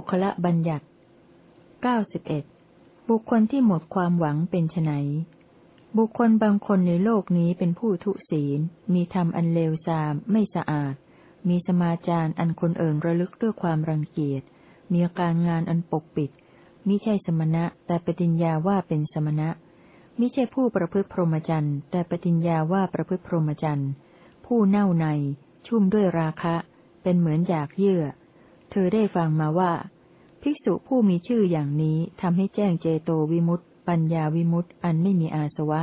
ติกะปุคละบัญญัติเก้าสิบเอ็ดบุคคลที่หมดความหวังเป็นไนบุคคลบางคนในโลกนี้เป็นผู้ทุศีล มีธรรมอันเลวทราม ไม่สะอาด มีสมาจารอันคนเอ่นระลึกด้วยความรังเกียจ มีการงานอันปกปิด มิใช่สมณะ แต่ปฏิญญาว่าเป็นสมณะ มิใช่ผู้ประพฤติพรหมจรรย์ แต่ปฏิญญาว่าประพฤติพรหมจรรย์ ผู้เน่าใน ชุ่มด้วยราคะ เป็นเหมือนอยากเยื่อ เธอได้ฟังมาว่า ภิกษุผู้มีชื่ออย่างนี้ทำให้แจ้งเจโตวิมุตติปัญญาวิมุตติอันไม่มีอาสวะ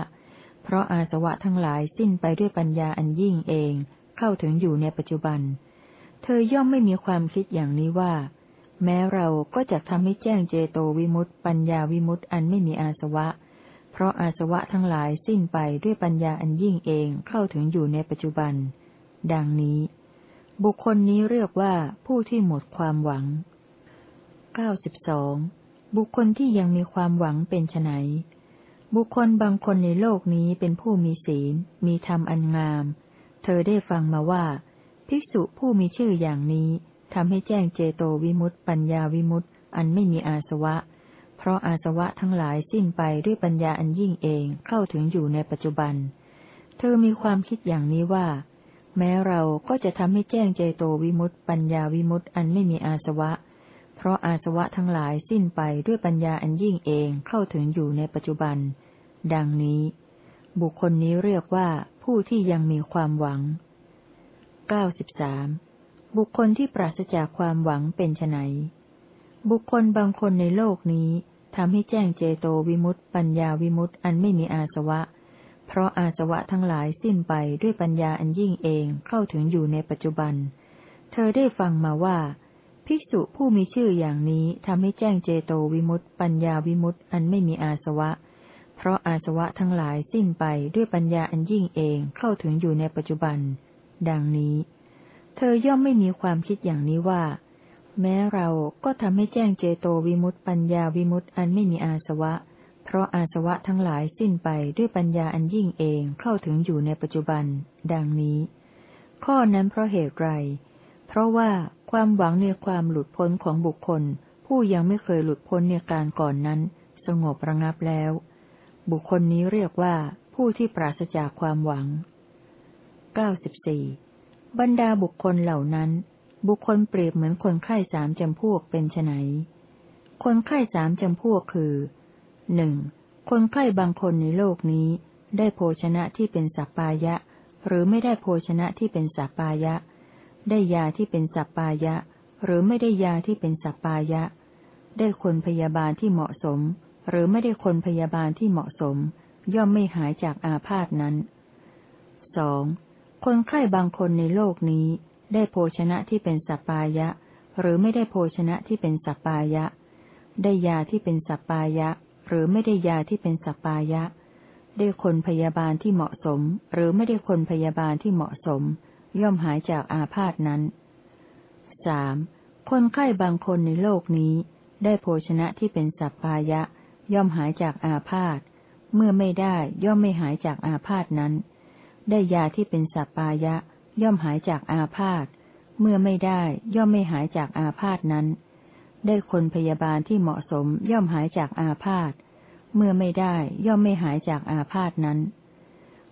เพราะอาสวะทั้งหลายสิ้นไปด้วยปัญญาอันยิ่งเอง เข้าถึงอยู่ในปัจจุบัน เธอย่อมไม่มีความคิดอย่างนี้ว่า แม้เราก็จะทำให้แจ้งเจโตวิมุตติปัญญาวิมุตติอันไม่มีอาสวะ เพราะอาสวะทั้งหลายสิ้นไปด้วยปัญญาอันยิ่งเองเข้าถึงอยู่ในปัจจุบัน ดังนี้ บุคคลนี้เรียกว่าผู้ที่หมดความหวัง เก้าสิบสองบุคคลที่ยังมีความหวังเป็นไนบุคคลบางคนในโลกนี้เป็นผู้มีศีล มีธรรมอันงาม เธอได้ฟังมาว่า ภิกษุผู้มีชื่ออย่างนี้ทำให้แจ้งเจโตวิมุตต์ปัญญาวิมุตต์อันไม่มีอาสวะ เพราะอาสวะทั้งหลายสิ้นไปด้วยปัญญาอันยิ่งเองเข้าถึงอยู่ในปัจจุบัน เธอมีความคิดอย่างนี้ว่า แม้เราก็จะทำให้แจ้งเจโตวิมุตต์ปัญญาวิมุตต์อันไม่มีอาสวะเพราะอาสวะทั้งหลายสิ้นไปด้วยปัญญาอันยิ่งเองเข้าถึงอยู่ในปัจจุบัน ดังนี้ บุคคลนี้เรียกว่าผู้ที่ยังมีความหวังเก้าสิบสามบุคคลที่ปราศจากความหวังเป็นไนบุคคลบางคนในโลกนี้ทำให้แจ้งเจโตวิมุตต์ปัญญาวิมุตต์อันไม่มีอาสวะ เพราะอาสวะทั้งหลายสิ้นไปด้วยปัญญาอันยิ่งเองเข้าถึงอยู่ในปัจจุบัน เธอได้ฟังมาว่า ภิกษุผู้มีชื่ออย่างนี้ทำให้แจ้งเจโตวิมุตต์ปัญญาวิมุตต์อันไม่มีอาสวะ เพราะอาสวะทั้งหลายสิ้นไปด้วยปัญญาอันยิ่งเองเข้าถึงอยู่ในปัจจุบัน ดังนี้ เธอย่อมไม่มีความคิดอย่างนี้ว่า แม้เราก็ทำให้แจ้งเจโตวิมุตต์ปัญญาวิมุตต์อันไม่มีอาสวะ เพราะอาสวะทั้งหลายสิ้นไปด้วยปัญญาอันยิ่งเองเข้าถึงอยู่ในปัจจุบัน ดังนี้ ข้อนั้นเพราะเหตุไร เพราะว่า ความหวังในความหลุดพ้นของบุคคล ผู้ยังไม่เคยหลุดพ้นในการก่อนนั้น สงบระงับแล้ว บุคคลนี้เรียกว่าผู้ที่ปราศจากความหวังเก้าสิบสี่บรรดาบุคคลเหล่านั้น บุคคลเปรียบเหมือนคนไข้สามจำพวกเป็นไนคนไข้สามจำพวกคือหนึ่งคนไข้บางคนในโลกนี้ ได้โภชนะที่เป็นสัปปายะ หรือไม่ได้โภชนะที่เป็นสัปปายะ ได้ยาที่เป็นสัปปายะ หรือไม่ได้ยาที่เป็นสัปปายะ ได้คนพยาบาลที่เหมาะสม หรือไม่ได้คนพยาบาลที่เหมาะสม ย่อมไม่หายจากอาพาธนั้นสองคนไข้บางคนในโลกนี้ ได้โภชนะที่เป็นสัปปายะ หรือไม่ได้โภชนะที่เป็นสัปปายะ ได้ยาที่เป็นสัปปายะ หรือไม่ได้ยาที่เป็นสัปปายะ ได้คนพยาบาลที่เหมาะสม หรือไม่ได้คนพยาบาลที่เหมาะสม ย่อมหายจากอาพาธนั้นสามคนไข้บางคนในโลกนี้ ได้โภชนะที่เป็นสัพพายะ ย่อมหายจากอาพาธเมื่อไม่ได้ย่อมไม่หายจากอาพาธนั้น ได้ยาที่เป็นสัพพายะ ย่อมหายจากอาพาธเมื่อไม่ได้ย่อมไม่หายจากอาพาธนั้น ได้คนพยาบาลที่เหมาะสมย่อมหายจากอาพาธเมื่อไม่ได้ย่อมไม่หายจากอาพาธนั้น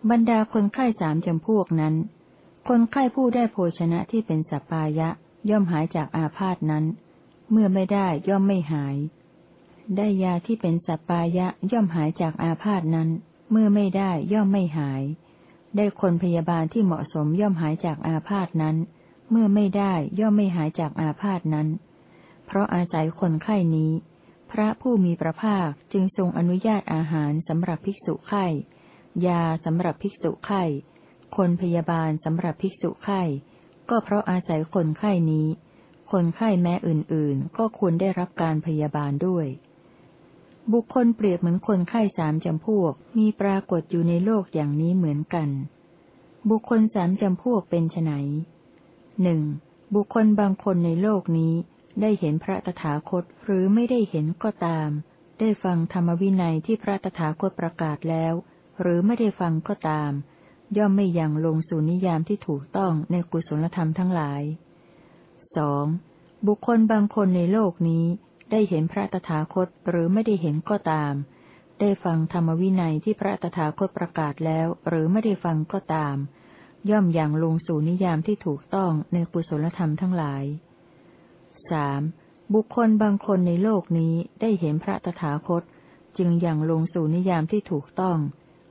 บรรดาคนไข้สามจำพวกนั้น คนไข้ผู้ได้โภชนะที่เป็นสัปปายะ ย่อมหายจากอาพาธนั้น เมื่อไม่ได้ย่อมไม่หาย ได้ยาที่เป็นสัปปายะย่อมหายจากอาพาธนั้น เมื่อไม่ได้ย่อมไม่หาย ได้คนพยาบาลที่เหมาะสมย่อมหายจากอาพาธนั้น เมื่อไม่ได้ย่อมไม่หายจากอาพาธนั้น เพราะอาศัยคนไข้นี้ พระผู้มีพระภาคจึงทรงอนุญาตอาหารสำหรับภิกษุไข้ยาสำหรับภิกษุไข้ คนพยาบาลสำหรับภิกษุไข้ ก็เพราะอาศัยคนไข้นี้ คนไข้แม้อื่นๆ ก็ควรได้รับการพยาบาลด้วย บุคคลเปรียบเหมือนคนไข้สามจำพวกมีปรากฏอยู่ในโลกอย่างนี้เหมือนกัน บุคคลสามจำพวกเป็นไนหนึ่งบุคคลบางคนในโลกนี้ได้เห็นพระตถาคตหรือไม่ได้เห็นก็ตาม ได้ฟังธรรมวินัยที่พระตถาคตประกาศแล้ว หรือไม่ได้ฟังก็ตาม ย่อมไม่ยังลงสู่นิยามที่ถูกต้องในกุศลธรรมทั้งหลายสองบุคคลบางคนในโลกนี้ได้เห็นพระตถาคตหรือไม่ได้เห็นก็ตาม ได้ฟังธรรมวินัยที่พระตถาคตประกาศแล้วหรือไม่ได้ฟังก็ตาม ย่อมอย่างลงสู่นิยามที่ถูกต้องในกุศลธรรมทั้งหลายสบุคคลบางคนในโลกนี้ได้เห็นพระตถาคต จึงอย่างลงสู่นิยามที่ถูกต้อง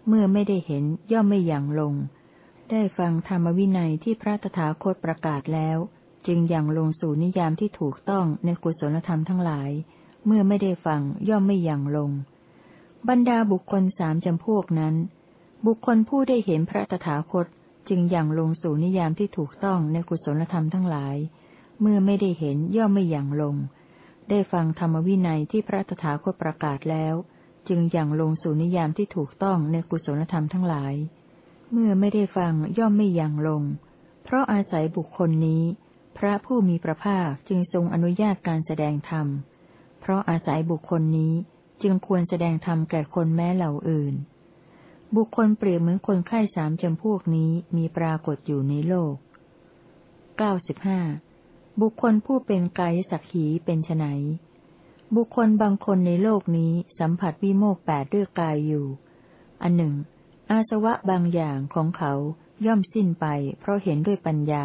เมื่อไม่ได้เห็นย่อมไม่อย่างลง ได้ฟังธรรมวินัยที่พระตถาคตประกาศแล้ว จึงยังลงสู่นิยามที่ถูกต้องในกุศลธรรมทั้งหลาย เมื่อไม่ได้ฟังย่อมไม่อยังลง บรรดาบุคคลสามจำพวกนั้น บุคคลผู้ได้เห็นพระตถาคตจึงยังลงสู่นิยามที่ถูกต้องในกุศลธรรมทั้งหลาย เมื่อไม่ได้เห็นย่อมไม่อยังลง ได้ฟังธรรมวินัยที่พระตถาคตประกาศแล้ว จึงยังลงสู่นิยามที่ถูกต้องในกุศลธรรมทั้งหลาย เมื่อไม่ได้ฟังย่อมไม่ยังลง เพราะอาศัยบุคคลนี้ พระผู้มีพระภาคจึงทรงอนุญาตการแสดงธรรม เพราะอาศัยบุคคลนี้จึงควรแสดงธรรมแก่คนแม้เหล่าอื่น บุคคลเปรียบเหมือนคนไข้สามจำพวกนี้มีปรากฏอยู่ในโลกเก้าสิบห้าบุคคลผู้เป็นกายสักขีเป็นไน บุคคลบางคนในโลกนี้สัมผัสวิโมกแปดด้วยกายอยู่ อันหนึ่ง อาสวะบางอย่างของเขาย่อมสิ้นไป เพราะเห็นด้วยปัญญา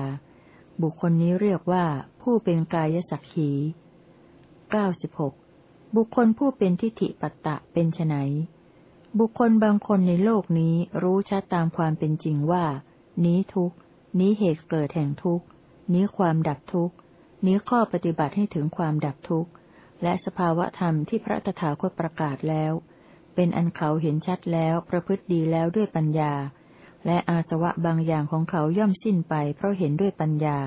บุคคลนี้เรียกว่าผู้เป็นกายสักขีเก้าสิบหกบุคคลผู้เป็นทิฏฐิปัตตะเป็นไนบุคคลบางคนในโลกนี้รู้ชัดตามความเป็นจริงว่า นี้ทุกนี้เหตุเกิดแห่งทุกนี้ความดับทุกนี้ข้อปฏิบัติให้ถึงความดับทุกข์ และสภาวะธรรมที่พระตถาคตประกาศแล้ว เป็นอันเขาเห็นชัดแล้วประพฤติดีแล้วด้วยปัญญา และอาสวะบางอย่างของเขาย่อมสิ้นไปเพราะเห็นด้วยปัญญา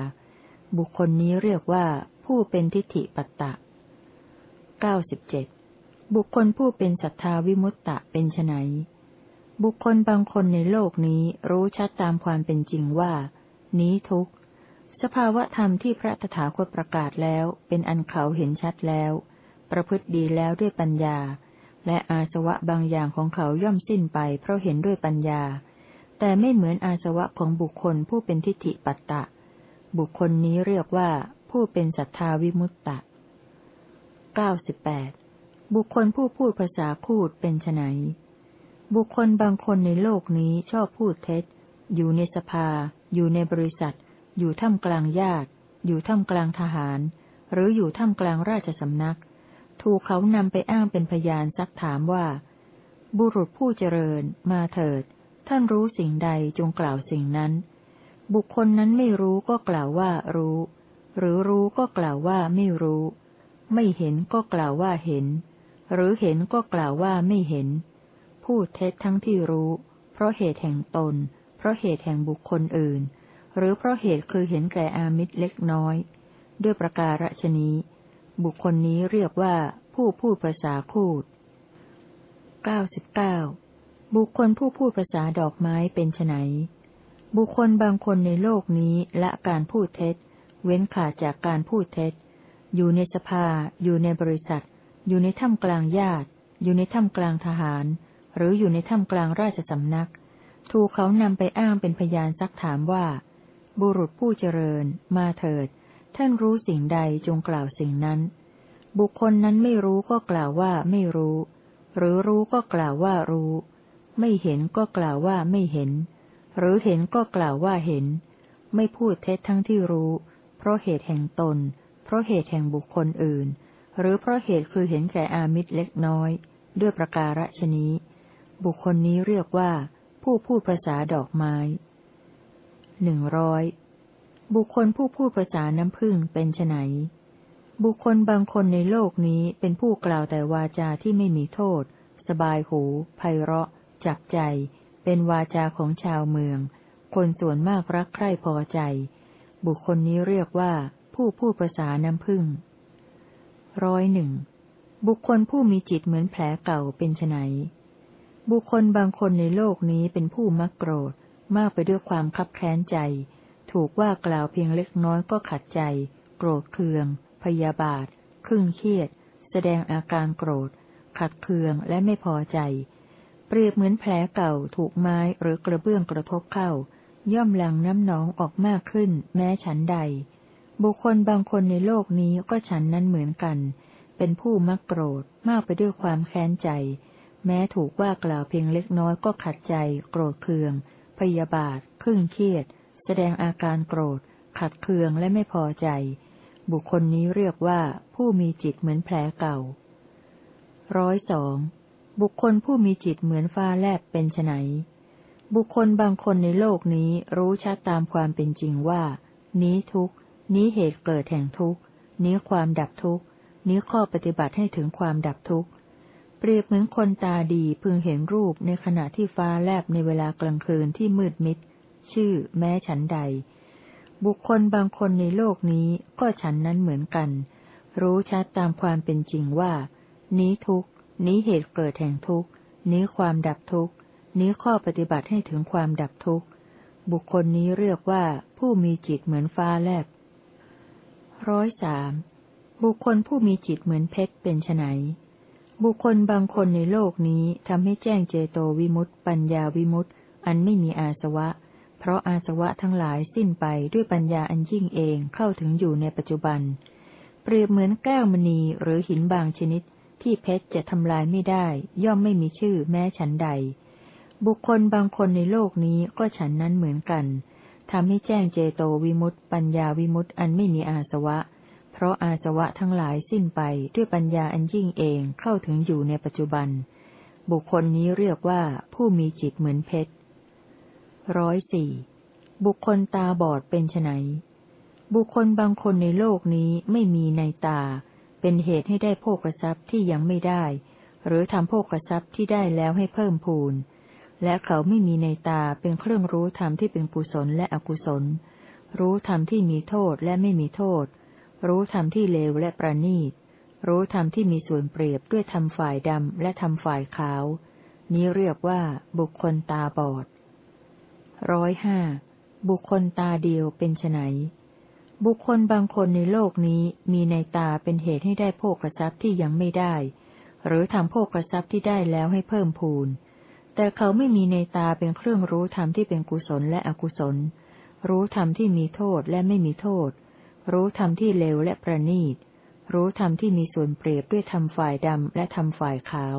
บุคคลนี้เรียกว่าผู้เป็นทิฏฐิปัตตะเก้าสิบเจ็ดบุคคลผู้เป็นศรัทธาวิมุตตะเป็นไนบุคคลบางคนในโลกนี้รู้ชัดตามความเป็นจริงว่า นี้ทุก สภาวะธรรมที่พระตถาคตประกาศแล้ว เป็นอันเขาเห็นชัดแล้ว ประพฤติดีแล้วด้วยปัญญา และอาสวะบางอย่างของเขาย่อมสิ้นไป เพราะเห็นด้วยปัญญา แต่ไม่เหมือนอาสวะของบุคคลผู้เป็นทิฏฐิปัตตะ บุคคลนี้เรียกว่าผู้เป็นศรัทธาวิมุตตะเก้าสิบแปดบุคคลผู้พูดภาษาคูดเป็นไนบุคคลบางคนในโลกนี้ชอบพูดเท็จ อยู่ในสภา อยู่ในบริษัท อยู่ท่ามกลางญาติ อยู่ท่ามกลางทหาร หรืออยู่ท่ามกลางราชสำนัก ถูกเขานำไปอ้างเป็นพยานซักถามว่า บุรุษผู้เจริญ มาเถิด ท่านรู้สิ่งใดจงกล่าวสิ่งนั้น บุคคลนั้นไม่รู้ก็กล่าวว่ารู้ หรือรู้ก็กล่าวว่าไม่รู้ ไม่เห็นก็กล่าวว่าเห็น หรือเห็นก็กล่าวว่าไม่เห็น พูดเท็จทั้งที่รู้ เพราะเหตุแห่งตน เพราะเหตุแห่งบุคคลอื่น หรือเพราะเหตุคือเห็นแก่อามิตรเล็กน้อย ด้วยประการฉนี้บุคคลนี้เรียกว่าผู้พูดภาษาคูดเก้าสิบเก้าบุคคลผู้พูดภาษาดอกไม้เป็นไนบุคคลบางคนในโลกนี้ละการพูดเท็จ เว้นขาดจากการพูดเท็จ อยู่ในสภา อยู่ในบริษัท อยู่ในถ้ำกลางญาติ อยู่ในถ้ำกลางทหาร หรืออยู่ในถ้ำกลางราชสำนัก ถูกเขานำไปอ้างเป็นพยานซักถามว่า บุรุษผู้เจริญ มาเถิด ท่านรู้สิ่งใดจงกล่าวสิ่งนั้น บุคคลนั้นไม่รู้ก็กล่าวว่าไม่รู้ หรือรู้ก็กล่าวว่ารู้ ไม่เห็นก็กล่าวว่าไม่เห็น หรือเห็นก็กล่าวว่าเห็น ไม่พูดเท็จทั้งที่รู้ เพราะเหตุแห่งตน เพราะเหตุแห่งบุคคลอื่น หรือเพราะเหตุคือเห็นแก่อามิตรเล็กน้อย ด้วยประการฉนี้ บุคคลนี้เรียกว่า ผู้พูดภาษาดอกไม้ หนึ่งร้อยบุคคลผู้พูดภาษาน้ำพึ่งเป็นไนบุคคลบางคนในโลกนี้เป็นผู้กล่าวแต่วาจาที่ไม่มีโทษ สบายหูไพเราะ จับใจ เป็นวาจาของชาวเมือง คนส่วนมากรักใคร่พอใจ บุคคลนี้เรียกว่า ผู้พูดภาษาน้ำพึ่งร้อยหนึ่งบุคคลผู้มีจิตเหมือนแผลเก่าเป็นไนบุคคลบางคนในโลกนี้เป็นผู้มักโกรธ มากไปด้วยความคับแค้นใจ ถูกว่ากล่าวเพียงเล็กน้อยก็ขัดใจ โกรธเคือง พยาบาทครึ่งเครียด แสดงอาการโกรธ ขัดเคืองและไม่พอใจ เปรียบเหมือนแผลเก่าถูกไม้หรือกระเบื้องกระทบเข้า ย่อมหลั่งน้ำหนองออกมากขึ้น แม้ฉันใด บุคคลบางคนในโลกนี้ก็ฉันนั้นเหมือนกัน เป็นผู้มักโกรธมากไปด้วยความแค้นใจ แม้ถูกว่ากล่าวเพียงเล็กน้อยก็ขัดใจ โกรธเคือง พยาบาทครึ่งเครียด แสดงอาการโกรธ ขัดเคืองและไม่พอใจ บุคคลนี้เรียกว่าผู้มีจิตเหมือนแผลเก่าร้อยสองบุคคลผู้มีจิตเหมือนฟ้าแลบเป็นไนบุคคลบางคนในโลกนี้รู้ชัดตามความเป็นจริงว่า นี้ทุกนี้เหตุเกิดแห่งทุกนี้ความดับทุกนี้ข้อปฏิบัติให้ถึงความดับทุกข์ เปรียบเหมือนคนตาดีพึงเห็นรูปในขณะที่ฟ้าแลบในเวลากลางคืนที่มืดมิด ชื่อ แม้ฉันใด บุคคลบางคนในโลกนี้ก็ฉันนั้นเหมือนกัน รู้ชัดตามความเป็นจริงว่า นี้ทุกนี้เหตุเกิดแห่งทุกนี้ความดับทุกนี้ข้อปฏิบัติให้ถึงความดับทุกบุคคลนี้เรียกว่าผู้มีจิตเหมือนฟ้าแลบร้อยสามบุคคลผู้มีจิตเหมือนเพชรเป็นไน บุคคลบางคนในโลกนี้ทำให้แจ้งเจโตวิมุตต์ปัญญาวิมุตต์อันไม่มีอาสวะ เพราะอาสวะทั้งหลายสิ้นไปด้วยปัญญาอันยิ่งเองเข้าถึงอยู่ในปัจจุบัน เปรียบเหมือนแก้วมณีหรือหินบางชนิด ที่เพชรจะทำลายไม่ได้ ย่อมไม่มีชื่อแม้ฉันใด บุคคลบางคนในโลกนี้ก็ฉันนั้นเหมือนกันทำให้แจ้งเจโตวิมุตต์ปัญญาวิมุตต์อันไม่มีอาสวะเราะอาสวะทั้งหลายสิ้นไปด้วยปัญญาอันยิ่งเองเข้าถึงอยู่ในปัจจุบัน บุคคลนี้เรียกว่าผู้มีจิตเหมือนเพชรร้อยสี่บุคคลตาบอดเป็นไนบุคคลบางคนในโลกนี้ไม่มีในตา เป็นเหตุให้ได้โภกทรัพย์ที่ยังไม่ได้ หรือทำโภกทรัพย์ที่ได้แล้วให้เพิ่มพูน และเขาไม่มีในตาเป็นเครื่องรู้ธรรมที่เป็นกุศลและอกุศล รู้ธรรมที่มีโทษและไม่มีโทษ รู้ธรรมที่เลวและประณีต รู้ธรรมที่มีส่วนเปรียบด้วยธรรมฝ่ายดำและธรรมฝ่ายขาว นี้เรียกว่าบุคคลตาบอดร้อยห้าบุคคลตาเดียวเป็นไนบุคคลบางคนในโลกนี้มีในตาเป็นเหตุให้ได้โภกทรัพย์ที่ยังไม่ได้ หรือทำโภกทรัพย์ที่ได้แล้วให้เพิ่มพูน แต่เขาไม่มีในตาเป็นเครื่องรู้ธรรมที่เป็นกุศลและอกุศล รู้ธรรมที่มีโทษและไม่มีโทษ รู้ธรรมที่เลวและประณีต รู้ธรรมที่มีส่วนเปรียบด้วยธรรมฝ่ายดำและธรรมฝ่ายขาว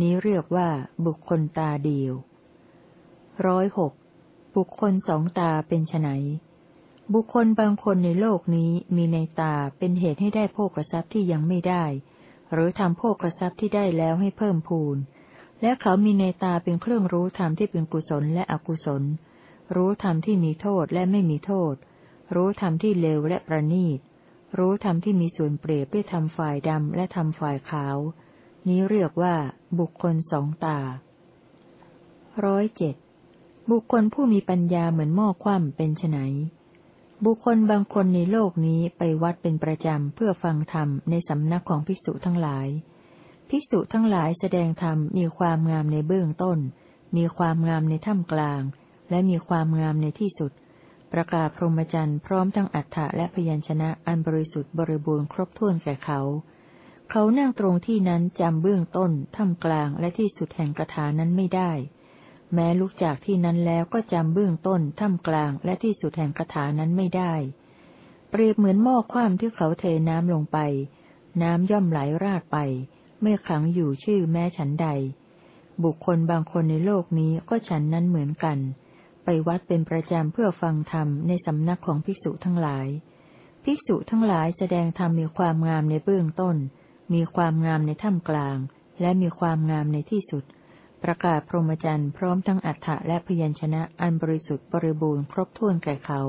นี้เรียกว่าบุคคลตาเดียวร้อยหกบุคคลสองตาเป็นไนบุคคลบางคนในโลกนี้มีในตาเป็นเหตุให้ได้โภกทรัพย์ที่ยังไม่ได้ หรือทำโภกทรัพย์ที่ได้แล้วให้เพิ่มพูน และเขามีในตาเป็นเครื่องรู้ธรรมที่เป็นกุศลและอกุศล รู้ธรรมที่มีโทษและไม่มีโทษ รู้ธรรมที่เลวและประณีต รู้ธรรมที่มีส่วนเปรียบด้วยธรรมฝ่ายดำและธรรมฝ่ายขาว นี้เรียกว่า บุคคลสองตาร้อยเจ็ดบุคคลผู้มีปัญญาเหมือนหม้อคว่ำเป็นไนบุคคลบางคนในโลกนี้ไปวัดเป็นประจำเพื่อฟังธรรมในสำนักของภิกษุทั้งหลาย ภิกษุทั้งหลายแสดงธรรมมีความงามในเบื้องต้น มีความงามในท่ามกลาง และมีความงามในที่สุด ประกาศพรหมจรรย์พร้อมทั้งอัฏฐะและพยัญชนะอันบริสุทธิ์บริบูรณ์ครบถ้วนแก่เขา เขานั่งตรงที่นั้นจำเบื้องต้นท่ามกลางและที่สุดแห่งกระถานั้นไม่ได้ แม้ลุกจากที่นั้นแล้วก็จำเบื้องต้นท่ามกลางและที่สุดแห่งกระถานั้นไม่ได้ เปรียบเหมือนหม้อคว่ำที่เขาเทน้ำลงไป น้ำย่อมไหลราดไปไม่ขังอยู่ชื่อแม้ฉันใด บุคคลบางคนในโลกนี้ก็ฉันนั้นเหมือนกัน ไปวัดเป็นประจำเพื่อฟังธรรมในสำนักของภิกษุทั้งหลาย ภิกษุทั้งหลายแสดงธรรมมีความงามในเบื้องต้น มีความงามในท่ามกลาง และมีความงามในที่สุด ประกาศพรหมจรรย์พร้อมทั้งอัฏฐะและพยัญชนะอันบริสุทธิ์บริบูรณ์ครบถ้วนแก่เขา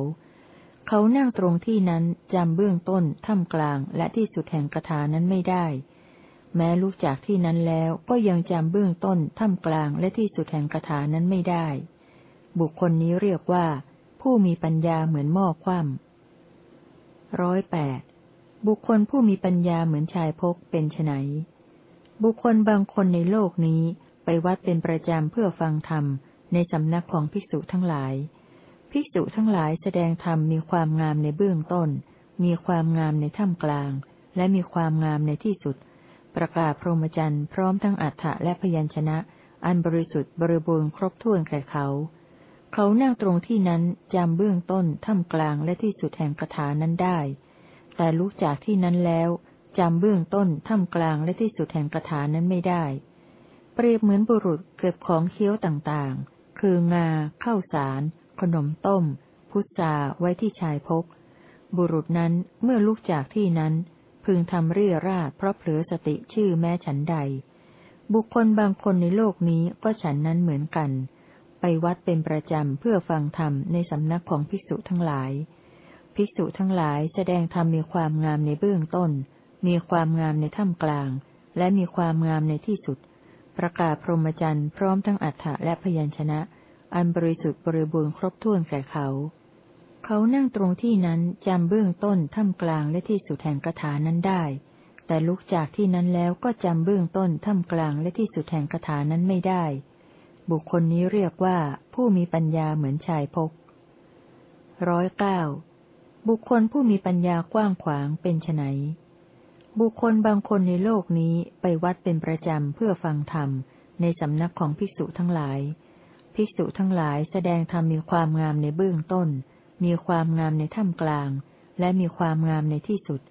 เขานั่งตรงที่นั้นจำเบื้องต้นท่ามกลาง และที่สุดแห่งกระถานั้นไม่ได้ แม้ลุกจากที่นั้นแล้วก็ยังจำเบื้องต้นท่ามกลาง และที่สุดแห่งคาถานั้นไม่ได้ บุคคลนี้เรียกว่า ผู้มีปัญญาเหมือนหม้อคว่ำร้อยแปดบุคคลผู้มีปัญญาเหมือนชายพกเป็นไนบุคคลบางคนในโลกนี้ไปวัดเป็นประจำเพื่อฟังธรรมในสำนักของภิกษุทั้งหลาย ภิกษุทั้งหลายแสดงธรรมมีความงามในเบื้องต้น มีความงามในท่ามกลาง และมีความงามในที่สุด ประกาศพรหมจรรย์พร้อมทั้งอัฏฐะและพยัญชนะ อันบริสุทธิ์บริบูรณ์ครบถ้วนแก่เขา เขานั่งตรงที่นั้นจำเบื้องต้นท่ามกลางและที่สุดแห่งคาถานั้นได้ แต่ลุกจากที่นั้นแล้วจำเบื้องต้นท่ามกลางและที่สุดแห่งคาถานั้นไม่ได้ เปรียบเหมือนบุรุษเก็บของเคี้ยวต่างๆ คืองาข้าวสาร ขนมต้ม พุทราไว้ที่ชายพก บุรุษนั้นเมื่อลุกจากที่นั้น พึงทำเรี่ยราดเพราะเผลอสติชื่อแม้ฉันใด บุคคลบางคนในโลกนี้ก็ฉันนั้นเหมือนกัน ไปวัดเป็นประจำเพื่อฟังธรรมในสำนักของภิกษุทั้งหลาย ภิกษุทั้งหลายแสดงธรรมมีความงามในเบื้องต้น มีความงามในถ้ำกลาง และมีความงามในที่สุด ประกาศพรหมจรรย์พร้อมทั้งอัฏฐะและพยัญชนะ อันบริสุทธิ์บริบูรณ์ครบถ้วนแก่เขา เขานั่งตรงที่นั้นจำเบื้องต้นถ้ำกลางและที่สุดแห่งกถานั้นได้ แต่ลุกจากที่นั้นแล้วก็จำเบื้องต้นถ้ำกลางและที่สุดแห่งกถานั้นไม่ได้ บุคคลนี้เรียกว่าผู้มีปัญญาเหมือนชายพกร้อยเก้าบุคคลผู้มีปัญญากว้างขวางเป็นไนบุคคลบางคนในโลกนี้ไปวัดเป็นประจำเพื่อฟังธรรม ในสำนักของภิกษุทั้งหลาย ภิกษุทั้งหลายแสดงธรรมมีความงามในเบื้องต้น มีความงามในท่ามกลาง และมีความงามในที่สุด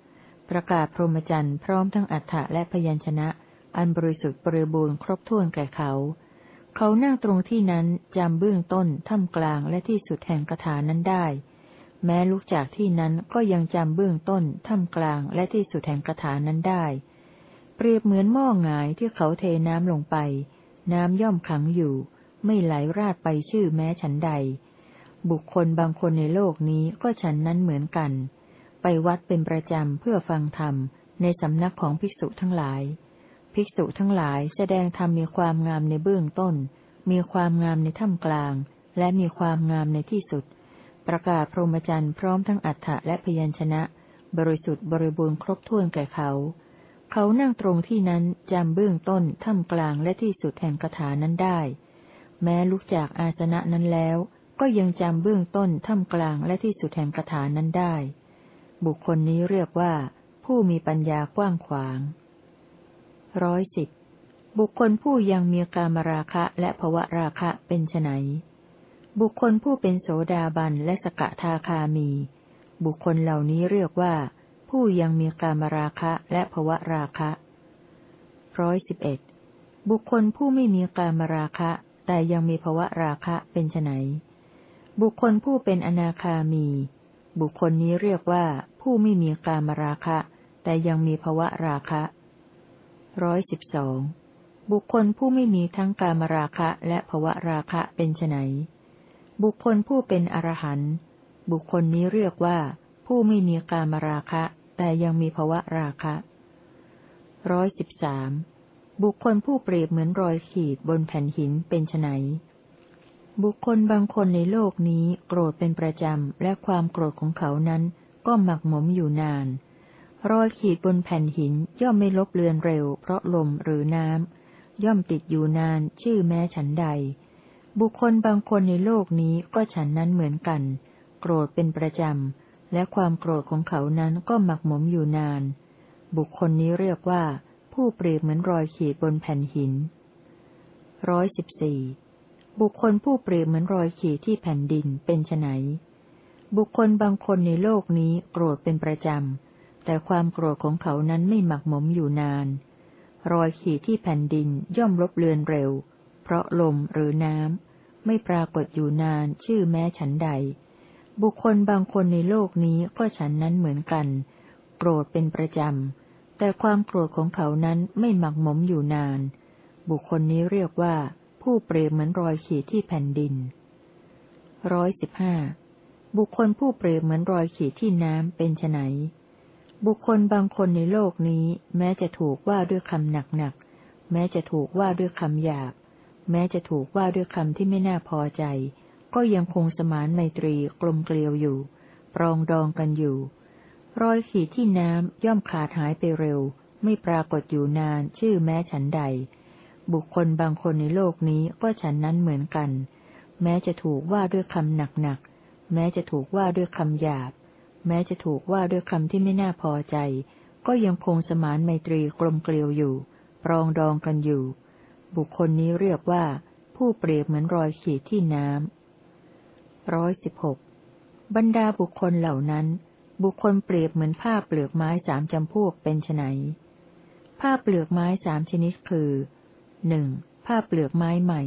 ประกาศพรหมจรรย์พร้อมทั้งอัฏฐะและพยัญชนะ อันบริสุทธิ์บริบูรณ์ครบถ้วนแก่เขา เขานั่งตรงที่นั้นจำเบื้องต้นท่ามกลางและที่สุดแห่งกถานั้นได้ แม้ลุกจากที่นั้นก็ยังจำเบื้องต้นท่ามกลางและที่สุดแห่งกระถานั้นได้ เปรียบเหมือนหม้อหงายที่เขาเทน้ำลงไป น้ำย่อมขังอยู่ ไม่ไหลราดไปชื่อแม้ฉันใด บุคคลบางคนในโลกนี้ก็ฉันนั้นเหมือนกัน ไปวัดเป็นประจำเพื่อฟังธรรมในสำนักของภิกษุทั้งหลาย ภิกษุทั้งหลายแสดงธรรมมีความงามในเบื้องต้น มีความงามในท่ามกลาง และมีความงามในที่สุด ประกาศพรหมจรรย์พร้อมทั้งอัฏฐะและพยัญชนะ บริสุทธิ์บริบูรณ์ครบถ้วนแก่เขา เขานั่งตรงที่นั้นจำเบื้องต้นท่ามกลางและที่สุดแห่งคาถานั้นได้ แม้ลุกจากอาสนะนั้นแล้ว ก็ยังจำเบื้องต้นท่ามกลางและที่สุดแห่งคาถานั้นได้ บุคคลนี้เรียกว่า ผู้มีปัญญากว้างขวาง ร้อยสิบบุคคลผู้ยังมีกามราคะและภวะราคะเป็นไนบุคคลผู้เป็นโสดาบันและสกทาคามี บุคคลเหล่านี้เรียกว่า ผู้ยังมีกามราคะและภวะราคะร้อยสิบเอ็ดบุคคลผู้ไม่มีกามราคะ แต่ยังมีภวะราคะเป็นไนบุคคลผู้เป็นอนาคามี บุคคลนี้เรียกว่า ผู้ไม่มีกามราคะ แต่ยังมีภวะราคะ ร้อยสิบสองบุคคลผู้ไม่มีทั้งกามราคะและภวะราคะเป็นไนบุคคลผู้เป็นอรหันต์บุคคลนี้เรียกว่า ผู้ไม่มีกามราคะ แต่ยังมีภวะราคะร้อยสิบสามบุคคลผู้เปรียบเหมือนรอยขีดบนแผ่นหินเป็นไนบุคคลบางคนในโลกนี้โกรธเป็นประจำและความโกรธของเขานั้นก็หมักหมมอยู่นาน รอยขีดบนแผ่นหินย่อมไม่ลบเลือนเร็ว เพราะลมหรือน้ำ ย่อมติดอยู่นานชื่อแม้ฉันใด บุคคลบางคนในโลกนี้ก็ฉันนั้นเหมือนกัน โกรธเป็นประจำ และความโกรธของเขานั้นก็หมักหมมอยู่นาน บุคคลนี้เรียกว่า ผู้เปรียบเหมือนรอยขีดบนแผ่นหินร้อยสิบสี่บุคคลผู้เปรียบเหมือนรอยขีดที่แผ่นดินเป็นไนบุคคลบางคนในโลกนี้โกรธเป็นประจำ แต่ความโกรธของเขานั้นไม่หมักหมมอยู่นาน รอยขีดที่แผ่นดินย่อมลบเลือนเร็ว เพราะลมหรือน้ำไม่ปรากฏอยู่นานชื่อแม้ฉันใด บุคคลบางคนในโลกนี้ก็ฉันนั้นเหมือนกัน โกรธเป็นประจำ แต่ความโกรธของเขานั้นไม่หมักหมมอยู่นาน บุคคลนี้เรียกว่า ผู้เปรียบเหมือนรอยขีดที่แผ่นดินร้อยสิบห้าบุคคลผู้เปรียบเหมือนรอยขีดที่น้ำเป็นไน บุคคลบางคนในโลกนี้ แม้จะถูกว่าด้วยคำหนักๆ แม้จะถูกว่าด้วยคำหยาบ แม้จะถูกว่าด้วยคำที่ไม่น่าพอใจ ก็ยังคงสมานไมตรีกลมเกลียวอยู่ ปรองดองกันอยู่ รอยขีดที่น้ำย่อมขาดหายไปเร็ว ไม่ปรากฏอยู่นานชื่อแม้ฉันใด บุคคลบางคนในโลกนี้ก็ฉันนั้นเหมือนกัน แม้จะถูกว่าด้วยคำหนักๆ แม้จะถูกว่าด้วยคำหยาบ แม้จะถูกว่าด้วยคำที่ไม่น่าพอใจ ก็ยังคงสมานไมตรีกลมเกลียวอยู่ ปรองดองกันอยู่ บุคคลนี้เรียกว่า ผู้เปรียบเหมือนรอยขีดที่น้ำร้อยสิบหกบรรดาบุคคลเหล่านั้น บุคคลเปรียบเหมือนผ้าเปลือกไม้สามจำพวกเป็นไนผ้าเปลือกไม้สามชนิดคือหนึ่งผ้าเปลือกไม้ใหม่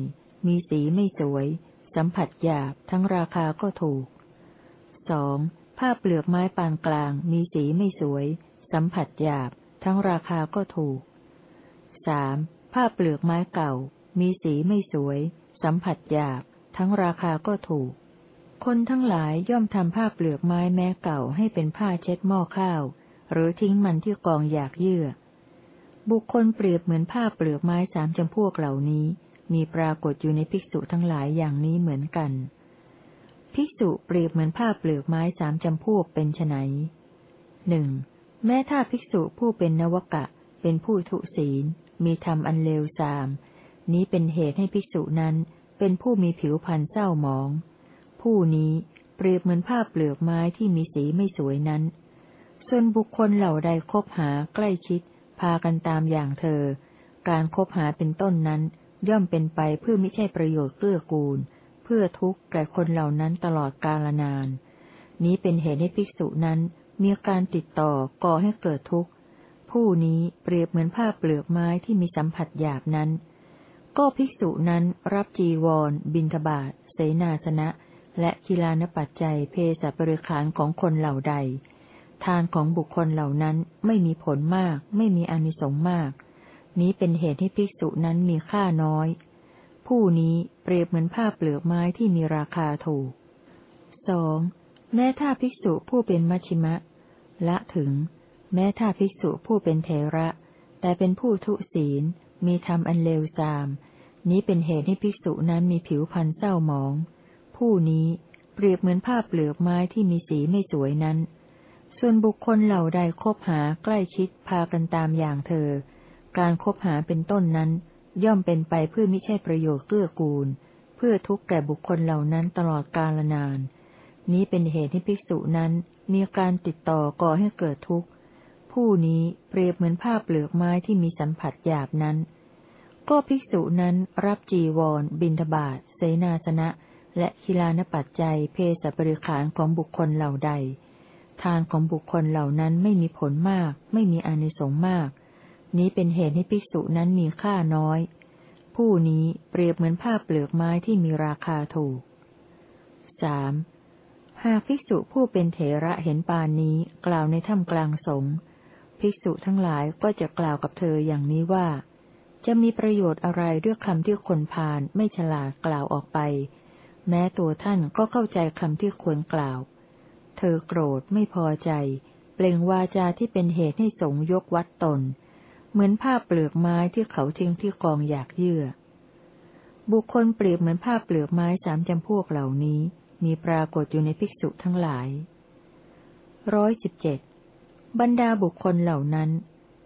มีสีไม่สวย สัมผัสหยาบทั้งราคาก็ถูกสอง ผ้าเปลือกไม้ปานกลางมีสีไม่สวย สัมผัสหยาบ ทั้งราคาก็ถูกสามผ้าเปลือกไม้เก่า มีสีไม่สวย สัมผัสหยาบ ทั้งราคาก็ถูก คนทั้งหลายย่อมทำผ้าเปลือกไม้แม้เก่าให้เป็นผ้าเช็ดหม้อข้าว หรือทิ้งมันที่กองอยากเยื่อ บุคคลเปรียบเหมือนผ้าเปลือกไม้สามจำพวกเหล่านี้ มีปรากฏอยู่ในภิกษุทั้งหลายอย่างนี้เหมือนกัน ภิกษุเปรียบเหมือนผ้าเปลือกไม้สามจำพวกเป็นไนหนึ่งแม้ถ้าภิกษุผู้เป็นนวกะ เป็นผู้ทุศีล มีธรรมอันเลวทราม นี้เป็นเหตุให้ภิกษุนั้นเป็นผู้มีผิวพรรณเศร้าหมอง ผู้นี้เปรียบเหมือนผ้าเปลือกไม้ที่มีสีไม่สวยนั้น ส่วนบุคคลเหล่าใดคบหาใกล้ชิด พากันตามอย่างเธอ การคบหาเป็นต้นนั้น ย่อมเป็นไปเพื่อไม่ใช่ประโยชน์เกื้อกูล เพื่อทุกข์แก่คนเหล่านั้นตลอดกาลนาน นี้เป็นเหตุให้ภิกษุนั้นมีการติดต่อก่อให้เกิดทุกข์ ผู้นี้เปรียบเหมือนผ้าเปลือกไม้ที่มีสัมผัสหยาบนั้น ก็ภิกษุนั้นรับจีวร บินทบาทเสนาสนะ และกีฬานปัจจัยเพศบริขารของคนเหล่าใด ทานของบุคคลเหล่านั้นไม่มีผลมาก ไม่มีอนิสงส์มาก นี้เป็นเหตุให้ภิกษุนั้นมีค่าน้อย ผู้นี้เปรียบเหมือนผ้าเปลือกไม้ที่มีราคาถูกสองแม้ถ้าภิกษุผู้เป็นมัชิมะ ละถึง แม้ถ้าภิกษุผู้เป็นเทระ แต่เป็นผู้ทุศีล มีธรรมอันเลวทราม นี้เป็นเหตุให้ภิกษุนั้นมีผิวพรรณเศร้าหมอง ผู้นี้เปรียบเหมือนผ้าเปลือกไม้ที่มีสีไม่สวยนั้น ส่วนบุคคลเหล่าใดคบหาใกล้ชิดพากันตามอย่างเธอ การคบหาเป็นต้นนั้น ย่อมเป็นไปเพื่อมิใช่ประโยชน์เกื้อกูล เพื่อทุกข์แก่บุคคลเหล่านั้นตลอดกาลนาน นี้เป็นเหตุให้ภิกษุนั้นมีการติดต่อก่อให้เกิดทุกข์ ผู้นี้เปรียบเหมือนผ้าเปลือกไม้ที่มีสัมผัสหยาบนั้น ก็ภิกษุนั้นรับจีวร บินทบาทเสนาสนะ และคิลานปัจจัยเพศบริขารของบุคคลเหล่าใด ทานของบุคคลเหล่านั้นไม่มีผลมาก ไม่มีอานิสงส์มาก นี้เป็นเหตุให้ภิกษุนั้นมีค่าน้อย ผู้นี้เปรียบเหมือนผ้าเปลือกไม้ที่มีราคาถูกสามหากภิกษุผู้เป็นเถระเห็นปานนี้กล่าวในถ้ำกลางสงฆ์ภิกษุทั้งหลายก็จะกล่าวกับเธออย่างนี้ว่า จะมีประโยชน์อะไรด้วยคำที่คนพาลไม่ฉลาดกล่าวออกไป แม้ตัวท่านก็เข้าใจคำที่ควรกล่าว เธอโกรธไม่พอใจ เปล่งวาจาที่เป็นเหตุให้สงยกวัดตน เหมือนผ้าเปลือกไม้ที่เขาทิ้งที่กองอยากเยื่อ บุคคลเปรียบเหมือนผ้าเปลือกไม้สามจำพวกเหล่านี้ มีปรากฏอยู่ในภิกษุทั้งหลายร้อยสิบเจ็ดบรรดาบุคคลเหล่านั้น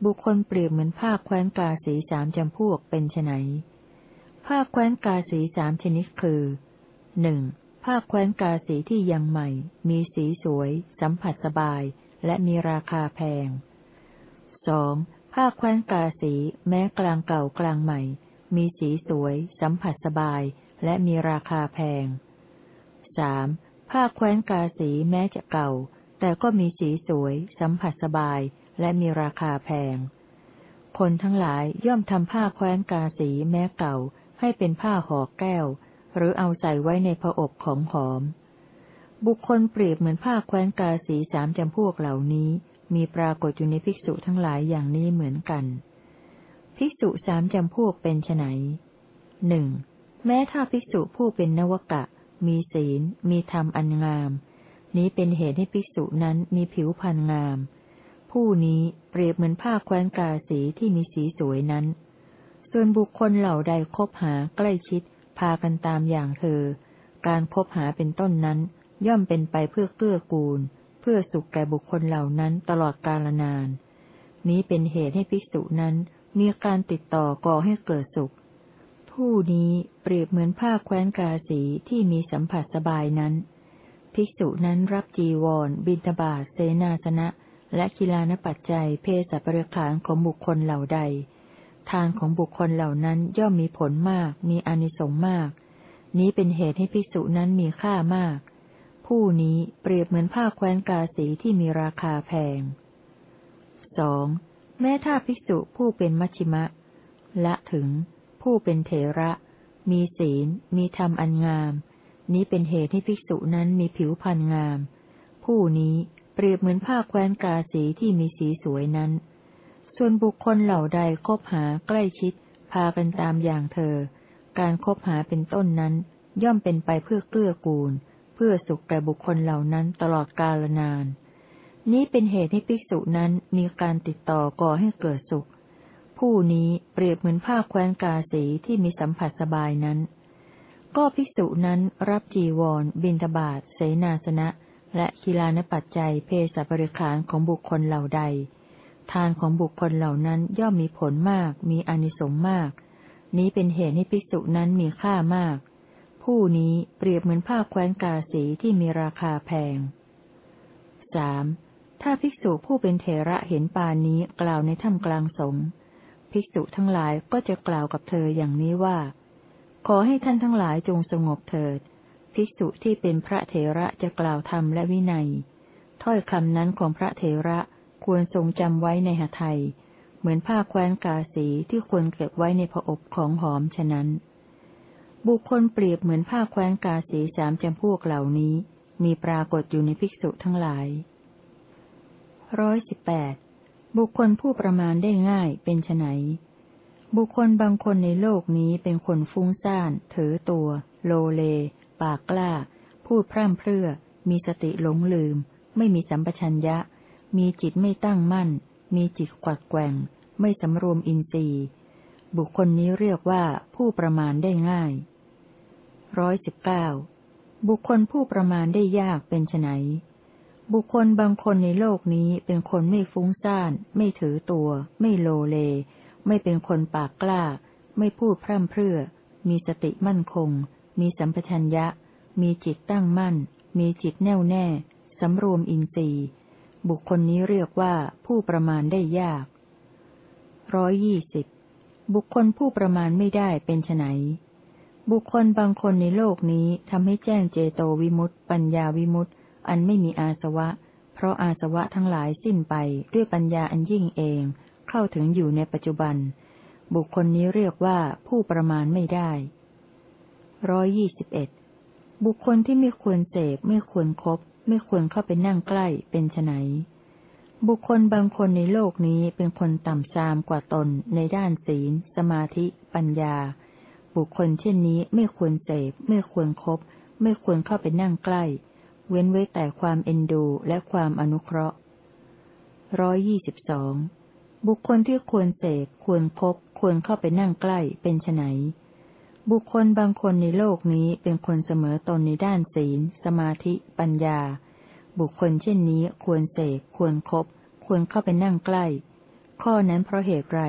บุคคลเปรียบเหมือนผ้าแคว้นกาสีสามจำพวกเป็นไนผ้าแคว้นกาสีสามชนิดคือหนึ่งผ้าแคว้นกาสีที่ยังใหม่ มีสีสวย สัมผัสสบาย และมีราคาแพงสอง ผ้าแคว้นกาสี แม้กลางเก่ากลางใหม่ มีสีสวย สัมผัสสบาย และมีราคาแพงสามผ้าแคว้นกาสีแม้จะเก่า แต่ก็มีสีสวย สัมผัสสบาย และมีราคาแพง คนทั้งหลายย่อมทำผ้าแคว้นกาสีแม้เก่า ให้เป็นผ้าห่อแก้ว หรือเอาใส่ไว้ในผอบของหอม บุคคลเปรียบเหมือนผ้าแคว้นกาสีสามจำพวกเหล่านี้ มีปรากฏอยู่ในภิกษุทั้งหลายอย่างนี้เหมือนกัน ภิกษุสามจำพวกเป็นไนหนึ่งแม้ถ้าภิกษุผู้เป็นนวกะ มีศีล มีธรรมอันงาม นี้เป็นเหตุให้ภิกษุนั้นมีผิวพรรณงาม ผู้นี้เปรียบเหมือนผ้าแคว้นกาสีที่มีสีสวยนั้น ส่วนบุคคลเหล่าใดคบหาใกล้ชิด พากันตามอย่างเธอ การคบหาเป็นต้นนั้น ย่อมเป็นไปเพื่อเกื้อกูล พื่อสุขแก่บุคคลเหล่านั้นตลอดกาลนาน นี้เป็นเหตุให้ภิกษุนั้นมีการติดต่อก่อให้เกิดสุข ผู้นี้เปรียบเหมือนผ้าแคว้นกาสีที่มีสัมผัสสบายนั้น ภิกษุนั้นรับจีวร บิณฑบาตเสนาสนะ และกีฬานปัจจัยเพศสัพริขารของบุคคลเหล่าใด ทานของบุคคลเหล่านั้นย่อมมีผลมาก มีอนิสงส์มาก นี้เป็นเหตุให้ภิกษุนั้นมีค่ามาก ผู้นี้เปรียบเหมือนผ้าแคว้นกาสีที่มีราคาแพงสองแม้ถ้าภิกษุผู้เป็นมัชชิมะ ละถึง ผู้เป็นเถระ มีศีล มีธรรมอันงาม นี้เป็นเหตุให้ภิกษุนั้นมีผิวพรรณงาม ผู้นี้เปรียบเหมือนผ้าแคว้นกาสีที่มีสีสวยนั้น ส่วนบุคคลเหล่าใดคบหาใกล้ชิด พากันตามอย่างเธอ การคบหาเป็นต้นนั้น ย่อมเป็นไปเพื่อเกื้อกูล เพื่อสุขแก่บุคคลเหล่านั้นตลอดกาลนาน นี้เป็นเหตุให้ภิกษุนั้นมีการติดต่อก่อให้เกิดสุข ผู้นี้เปรียบเหมือนผ้าแคว้นกาสีที่มีสัมผัสสบายนั้น ก็ภิกษุนั้นรับจีวร บินทบาทเสนาสนะ และคีลานปัจจัยเพศบริขารของบุคคลเหล่าใด ทานของบุคคลเหล่านั้นย่อมมีผลมาก มีอนิสงส์มาก นี้เป็นเหตุให้ภิกษุนั้นมีค่ามาก ผู้นี้เปรียบเหมือนผ้าแคว้นกาสีที่มีราคาแพงสถ้าภิกษุผู้เป็นเถระเห็นปานนี้กล่าวในถ้ำกลางสงฆ์ภิกษุทั้งหลายก็จะกล่าวกับเธออย่างนี้ว่า ขอให้ท่านทั้งหลายจงสงบเถิด ภิกษุที่เป็นพระเถระจะกล่าวธรรมและวินัย ถ้อยคำนั้นของพระเถระควรทรงจำไว้ในหทัย เหมือนผ้าแคว้นกาสีที่ควรเก็บไว้ในผอบของหอมฉะนั้น บุคคลเปรียบเหมือนผ้าแคว้นกาสีสามจำพวกเหล่านี้ มีปรากฏอยู่ในภิกษุทั้งหลายร้อยสิบแปดบุคคลผู้ประมาณได้ง่ายเป็นไนบุคคลบางคนในโลกนี้เป็นคนฟุ้งซ่าน ถือตัว โลเล ปากกล้า พูดพร่ำเพรื่อ มีสติหลงลืม ไม่มีสัมปชัญญะ มีจิตไม่ตั้งมั่น มีจิตกวัดแกว่ง ไม่สำรวมอินทรีย์ บุคคลนี้เรียกว่าผู้ประมาณได้ง่าย ร้อยสิบเก้าบุคคลผู้ประมาณได้ยากเป็นไนบุคคลบางคนในโลกนี้เป็นคนไม่ฟุ้งซ่าน ไม่ถือตัว ไม่โลเล ไม่เป็นคนปากกล้า ไม่พูดพร่ำเพรื่อ มีสติมั่นคง มีสัมปชัญญะ มีจิตตั้งมั่น มีจิตแน่วแน่ สำรวมอินทรีย์ บุคคลนี้เรียกว่าผู้ประมาณได้ยากร้อยยี่สิบบุคคลผู้ประมาณไม่ได้เป็นไน บุคคลบางคนในโลกนี้ทำให้แจ้งเจโตวิมุตต์ปัญญาวิมุตต์อันไม่มีอาสวะ เพราะอาสวะทั้งหลายสิ้นไปด้วยปัญญาอันยิ่งเอง เข้าถึงอยู่ในปัจจุบัน บุคคลนี้เรียกว่าผู้ประมาณไม่ได้ร้อยยี่สิบเอ็ดบุคคลที่ไม่ควรเสพไม่ควรครบไม่ควรเข้าไปนั่งใกล้เป็นไนบุคคลบางคนในโลกนี้เป็นคนต่ำซามกว่าตนในด้านศีล สมาธิ ปัญญา บุคคลเช่นนี้ไม่ควรเสพ ไม่ควรครบไม่ควรเข้าไปนั่งใกล้ เว้นไว้แต่ความเอ็นดูและความอนุเคราะห์ร้อยยี่สิบสองบุคคลที่ควรเสพควรครบควรเข้าไปนั่งใกล้เป็นไนบุคคลบางคนในโลกนี้เป็นคนเสมอตนในด้านศีล สมาธิ ปัญญา บุคคลเช่นนี้ควรเสกควรครบควรเข้าไปนั่งใกล้ ข้อนั้นเพราะเหตุไร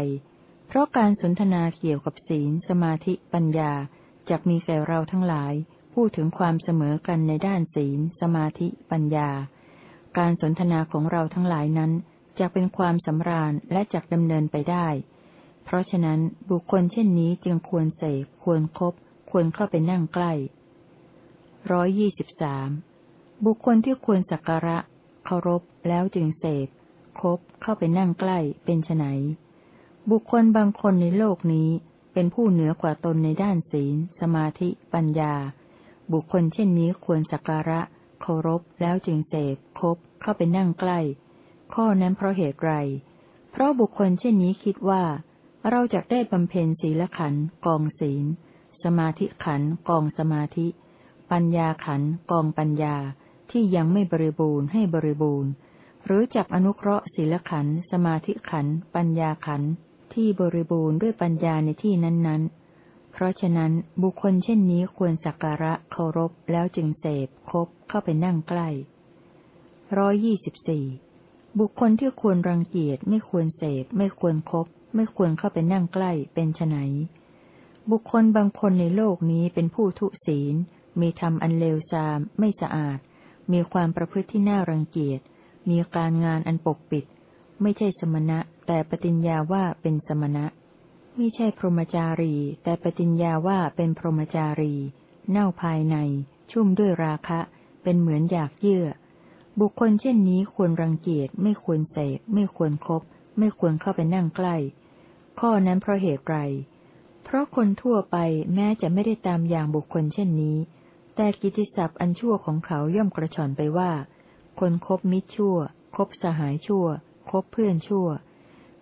ราะการสนทนาเกี่ยวกับศีล สมาธิ ปัญญาจะมีแก่เราทั้งหลาย พูดถึงความเสมอกันในด้านศีล สมาธิ ปัญญา การสนทนาของเราทั้งหลายนั้นจะเป็นความสำราญและจักดำเนินไปได้ เพราะฉะนั้นบุคคลเช่นนี้จึงควรเสพควรครบควรเข้าไปนั่งใกล้ร้อยยี่สิบสามบุคคลที่ควรสักการะเคารพแล้วจึงเสพคบเข้าไปนั่งใกล้เป็นไน บุคคลบางคนในโลกนี้เป็นผู้เหนือกว่าตนในด้านศีล สมาธิ ปัญญา บุคคลเช่นนี้ควรสักการะ เคารพแล้วจึงเสพคบเข้าไปนั่งใกล้ ข้อนั้นเพราะเหตุไร เพราะบุคคลเช่นนี้คิดว่า เราจะได้บำเพ็ญศีลขันกองศีล สมาธิขันกองสมาธิ ปัญญาขันกองปัญญาที่ยังไม่บริบูรณ์ให้บริบูรณ์ หรือจับอนุเคราะห์ศีลขันสมาธิขันปัญญาขัน ที่บริบูรณ์ด้วยปัญญาในที่นั้นๆ เพราะฉะนั้นบุคคลเช่นนี้ควรสักการะเคารพแล้วจึงเสพคบเข้าไปนั่งใกล้ร้อยยี่สิบสี่บุคคลที่ควรรังเกียจไม่ควรเสพ ไม่ควรครบไม่ควรเข้าไปนั่งใกล้เป็นไนบุคคลบางคนในโลกนี้เป็นผู้ทุศีล มีธรรมอันเลวทราม ไม่สะอาด มีความประพฤติที่น่ารังเกียจ มีการงานอันปกปิด ไม่ใช่สมณะ แต่ปฏิญญาว่าเป็นสมณะ ไม่ใช่พรหมจารี แต่ปฏิญญาว่าเป็นพรหมจารี เน่าภายใน ชุ่มด้วยราคะ เป็นเหมือนอยากเยื่อ บุคคลเช่นนี้ควรรังเกียจไม่ควรเสกไม่ควรครบไม่ควรเข้าไปนั่งใกล้ ข้อนั้นเพราะเหตุไร เพราะคนทั่วไปแม้จะไม่ได้ตามอย่างบุคคลเช่นนี้ แต่กิติศัพท์อันชั่วของเขาย่อมกระชอนไปว่า คนคบมิตรชั่ว คบสหายชั่ว คบเพื่อนชั่ว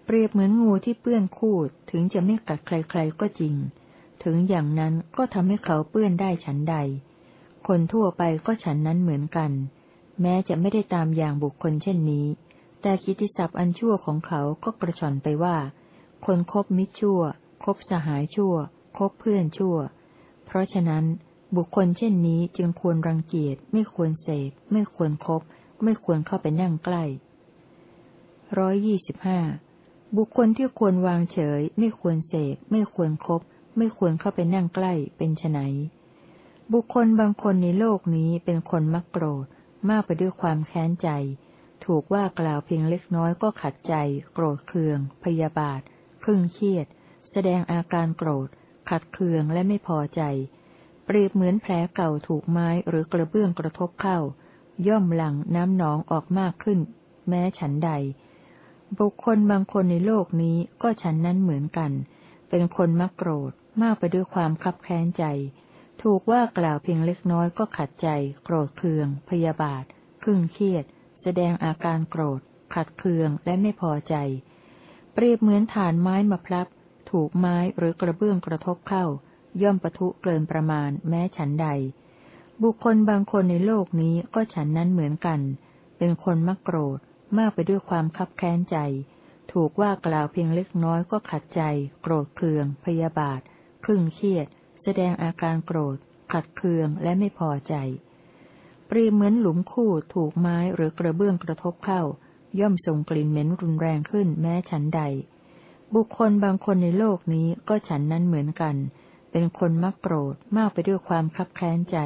เปรียบเหมือนงูที่เปื้อนคูดถึงจะไม่กัดใครๆก็จริง ถึงอย่างนั้นก็ทำให้เขาเปื้อนได้ฉันใด คนทั่วไปก็ฉันนั้นเหมือนกัน แม้จะไม่ได้ตามอย่างบุคคลเช่นนี้ แต่กิติศัพท์อันชั่วของเขาก็กระชอนไปว่า คนคบมิชั่ว คบสหายชั่ว คบเพื่อนชั่ว เพราะฉะนั้นบุคคลเช่นนี้จึงควรรังเกียจไม่ควรเสพไม่ควรครบ ไม่ควรเข้าไปนั่งใกล้ ร้อยยี่สิบห้าบุคคลที่ควรวางเฉย ไม่ควรเสพไม่ควรครบ ไม่ควรเข้าไปนั่งใกล้เป็นไนบุคคลบางคนในโลกนี้เป็นคนมักโกรธ มากไปด้วยความแค้นใจ ถูกว่ากล่าวเพียงเล็กน้อยก็ขัดใจ โกรธเคือง พยาบาทพึ่งเครียด แสดงอาการโกรธ ขัดเคืองและไม่พอใจ เปรียบเหมือนแผลเก่าถูกไม้หรือกระเบื้องกระทบเข้า ย่อมหลั่งน้ำหนองออกมากขึ้น แม้ฉันใด บุคคลบางคนในโลกนี้ก็ฉันนั้นเหมือนกัน เป็นคนมักโกรธมากไปด้วยความคับแค้นใจ ถูกว่ากล่าวเพียงเล็กน้อยก็ขัดใจ โกรธเคือง พยาบาทพึ่งเครียด แสดงอาการโกรธ ขัดเคืองและไม่พอใจ เปรียบเหมือนฐานไม้มาพลับ ถูกไม้หรือกระเบื้องกระทบเข้า ย่อมปะทุเกินประมาณแม้ฉันใด บุคคลบางคนในโลกนี้ก็ฉันนั้นเหมือนกัน เป็นคนมักโกรธ มากไปด้วยความคับแค้นใจ ถูกว่ากล่าวเพียงเล็กน้อยก็ขัดใจ โกรธเคือง พยาบาทพึ่งเครียด แสดงอาการโกรธ ขัดเคืองและไม่พอใจเปรีเหมือนหลุมคู่ถูกไม้หรือกระเบื้องกระทบเข้า ย่อมส่งกลิ่นเหม็นรุนแรงขึ้นแม้ฉันใด บุคคลบางคนในโลกนี้ก็ฉันนั้นเหมือนกัน เป็นคนมักโกรธมากไปด้วยความคับแค้นใจ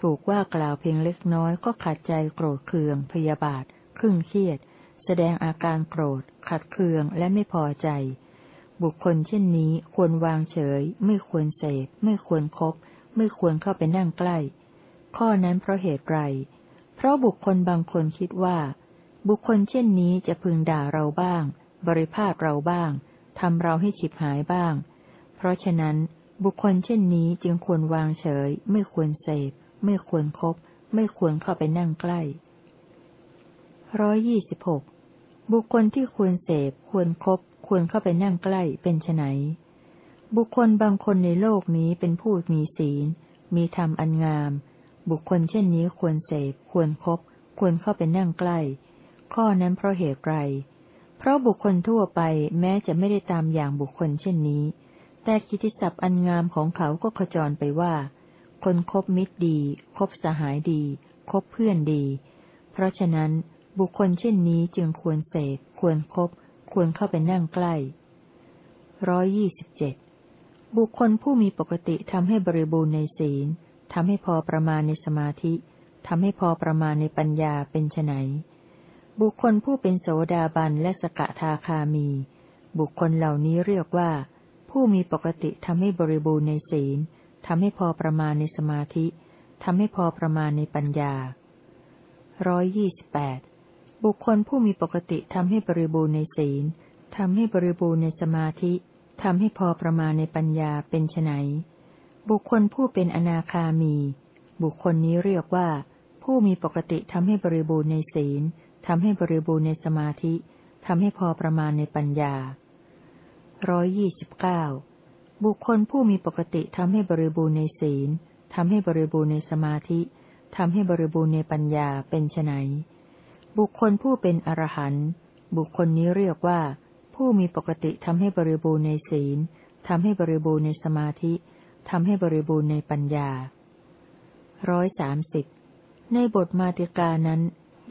ถูกว่ากล่าวเพียงเล็กน้อยก็ขัดใจโกรธเคือง พยาบาท ครึ่งเครียด แสดงอาการโกรธ ขัดเคืองและไม่พอใจ บุคคลเช่นนี้ควรวางเฉย ไม่ควรเสพไม่ควรครบไม่ควรเข้าไปนั่งใกล้ ข้อนั้นเพราะเหตุไร เพราะบุคคลบางคนคิดว่า บุคคลเช่นนี้จะพึงด่าเราบ้าง บริพาทเราบ้างทำเราให้ฉิบหายบ้าง เพราะฉะนั้นบุคคลเช่นนี้จึงควรวางเฉย ไม่ควรเสพไม่ควรครบไม่ควรเข้าไปนั่งใกล้ ร้อยยี่สิบหกบุคคลที่ควรเสพควรครบควรเข้าไปนั่งใกล้เป็นไนบุคคลบางคนในโลกนี้เป็นผู้มีศีล มีธรรมอันงาม บุคคลเช่นนี้ควรเสพควรครบควรเข้าไปนั่งใกล้ ข้อนั้นเพราะเหตุไร เพราะบุคคลทั่วไปแม้จะไม่ได้ตามอย่างบุคคลเช่นนี้ แต่กิติศัพท์อันงามของเขาก็ขจรไปว่า คนคบมิตรดี คบสหายดี คบเพื่อนดี เพราะฉะนั้น บุคคลเช่นนี้จึงควรเสพควรครบควรเข้าไปนั่งใกล้ร้อยยี่สิบเจ็ดบุคคลผู้มีปกติทำให้บริบูรณ์ในศีลทำให้พอประมาณในสมาธิทำให้พอประมาณในปัญญาเป็นไนบุคคลผู้เป็นโสดาบันและสกทาคามี บุคคลเหล่านี้เรียกว่า ผู้มีปกติทำให้บริบูรณ์ในศีลทำให้พอประมาณในสมาธิทำให้พอประมาณในปัญญาร้อยยี่สิบแปด บุคคลผู้มีปกติทำให้บริบูรณ์ในศีลทำให้บริบูรณ์ในสมาธิทำให้พอประมาณในปัญญาเป็นไนบุคคลผู้เป็นอนาคามี บุคคลนี้เรียกว่า ผู้มีปกติทำให้บริบูรณ์ในศีลทำให้บริบูรณ์ในสมาธิทำให้พอประมาณในปัญญาร้อยยี่สิบเก้าบุคคลผู้มีปกติทำให้บริบูรณ์ในศีลทำให้บริบูรณ์ในสมาธิทำให้บริบูรณ์ในปัญญาเป็นไน บุคคลผู้เป็นอรหันต์บุคคลนี้เรียกว่า ผู้มีปกติทำให้บริบูรณ์ในศีลทำให้บริบูรณ์ในสมาธิทำให้บริบูรณ์ในปัญญาร้อยสามสิบในบทมาติกานั้น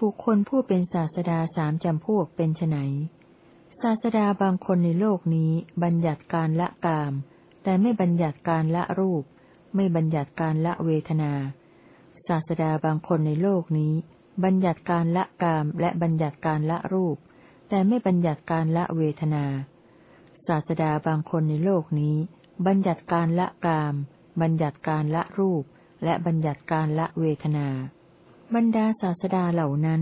บุคคลผู้เป็นศาสดาสามจำพวกเป็นไนศาสดาบางคนในโลกนี้บัญญัติการละกาม แต่ไม่บัญญัติการละรูป ไม่บัญญัติการละเวทนา ศาสดาบางคนในโลกนี้ บัญญัติการละกามและบัญญัติการละรูป แต่ไม่บัญญัติการละเวทนา ศาสดาบางคนในโลกนี้ บัญญัติการละกาม บัญญัติการละรูป และบัญญัติการละเวทนา บรรดาศาสดาเหล่านั้น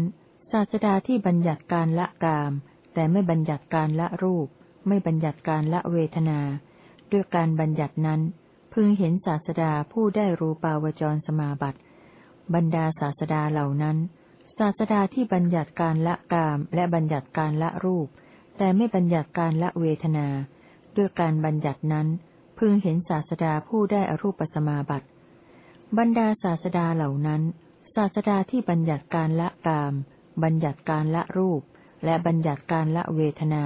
ศาสดาที่บัญญัติการละกาม แต่ไม่บัญญัติการละรูป ไม่บัญญัติการละเวทนา ด้วยการบัญญัตินั้น พึงเห็นศาสดาผู้ได้รูปาวจรสมาบัติบรรดาศาสดาเหล่านั้น ศาสดาที่บัญญัติการละกามและบัญญัติการละรูป แต่ไม่บัญญัติการละเวทนา ด้วยการบัญญัตินั้น พึงเห็นศาสดาผู้ได้อรูปสมาบัติ บรรดาศาสดาเหล่านั้น ศาสดาที่บัญญัติการละกาม บัญญัติการละรูป และบัญญัติการละเวทนา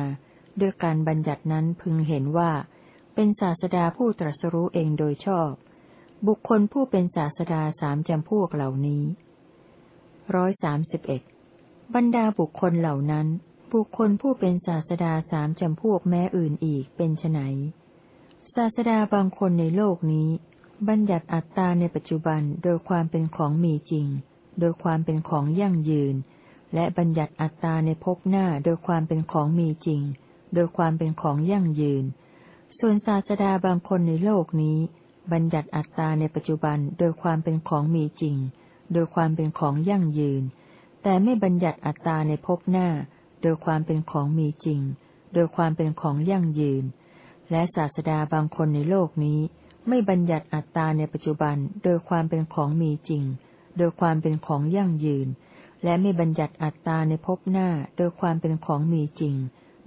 ด้วยการบัญญัตินั้นพึงเห็นว่า เป็นศาสดาผู้ตรัสรู้เองโดยชอบ บุคคลผู้เป็นศาสดาสามจำพวกเหล่านี้ ร้อยสามสิบเอ็ดบรรดาบุคคลเหล่านั้น บุคคลผู้เป็นศาสดาสามจำพวกแม้อื่นอีกเป็นไนศาสดาบางคนในโลกนี้ บัญญัติอัตตาในปัจจุบันโดยความเป็นของมีจริง โดยความเป็นของยั่งยืน และบัญญัติอัตตาในภพหน้าโดยความเป็นของมีจริง โดยความเป็นของยั่งยืน ส่วนศาสดาบางคนในโลกนี้ บัญญัติอัตตาในปัจจุบันโดยความเป็นของมีจริง โดยความเป็นของยั่งยืน แต่ไม่บัญญัติอัตตาในภพหน้า โดยความเป็นของมีจริง โดยความเป็นของยั่งยืน และศาสดาบางคนในโลกนี้ ไม่บัญญัติอัตตาในปัจจุบัน โดยความเป็นของมีจริง โดยความเป็นของยั่งยืน และไม่บัญญัติอัตตาในภพหน้า โดยความเป็นของมีจริง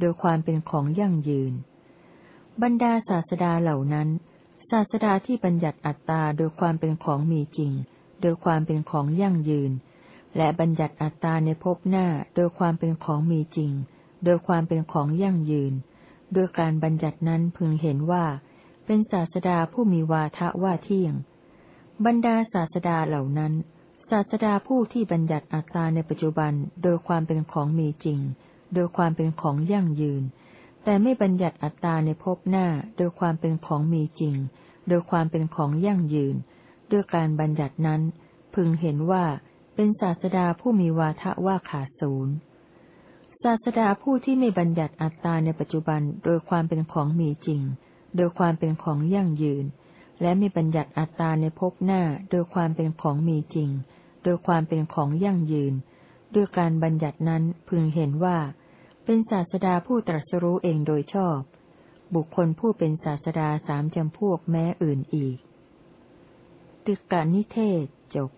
โดยความเป็นของยั่งยืน บรรดาศาสดาเหล่านั้น ศาสดาที่บัญญัติอัตตาโดยความเป็นของมีจริง โดยความเป็นของยั่งยืน และบัญญัติอัตตาในภพหน้าโดยความเป็นของมีจริง โดยความเป็นของยั่งยืน ด้วยการบัญญัตินั้นพึงเห็นว่า เป็นศาสดาผู้มีวาทะว่าเที่ยง บรรดาศาสดาเหล่านั้น ศาสดาผู้ที่บัญญัติอัตตาในปัจจุบันโดยความเป็นของมีจริง โดยความเป็นของยั่งยืน แต่ไม่บัญญัติอัตตาในภพหน้าโดยความเป็นของมีจริง โดยความเป็นของยั่งยืน ด้วยการบัญญัตินั้น พึงเห็นว่าเป็นศาสดาผู้มีวาทะว่าขาดศูนย์ศาสดาผู้ที่ไม่บัญญัติอัตตาในปัจจุบันโดยความเป็นของมีจริง โดยความเป็นของยั่งยืน และไม่บัญญัติอัตตาในภพหน้าโดยความเป็นของมีจริง โดยความเป็นของยั่งยืน ด้วยการบัญญัตินั้นพึงเห็นว่า เป็นศาสดาผู้ตรัสรู้เองโดยชอบ บุคคลผู้เป็นศาสดาสามจำพวกแม้อื่นอีก ติกานิเทศจบ